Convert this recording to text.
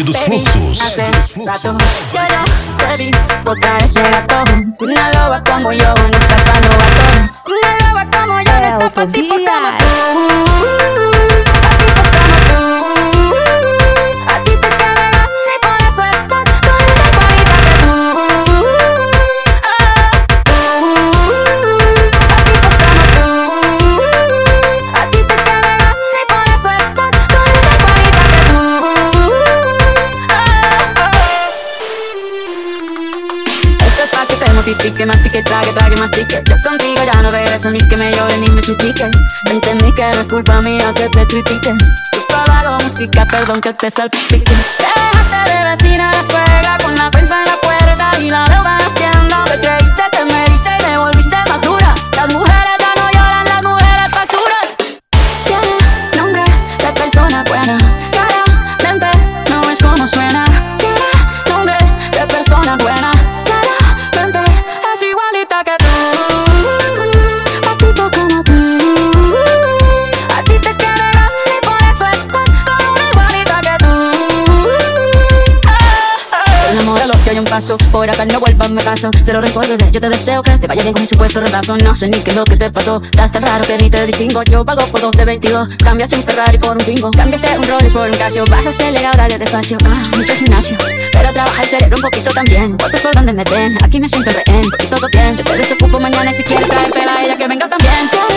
tarde dos fluxos. Baby, boca ese gato. Loba como loba como es pa' que mastique, trague, trague, mastique Yo contigo ya no regreso ni que me llore ni me suplique. Entendí que no es culpa mía que te critique. Yo solo hago música, perdón que te salpique. Te dejaste de vecina la suegra con la prensa en la puerta paso Por acá no vuelvas me caso Cero recuerdo de yo te deseo que te vaya bien con mi supuesto retraso No sé ni qué es lo que te pasó. Estás tan raro que ni te distingo. Yo pago por dos de 22 Cambiaste un Ferrari por un bingo. Cambiaste un Rolls por un Casio. Baja acelerador, dale despacio. Ah, mucho gimnasio. Pero trabaja el cerebro un poquito también. Votos por donde me ven. Aquí me siento rehén. Porque todo bien. Yo te desocupo mañana y si quieres traerte a ella que venga también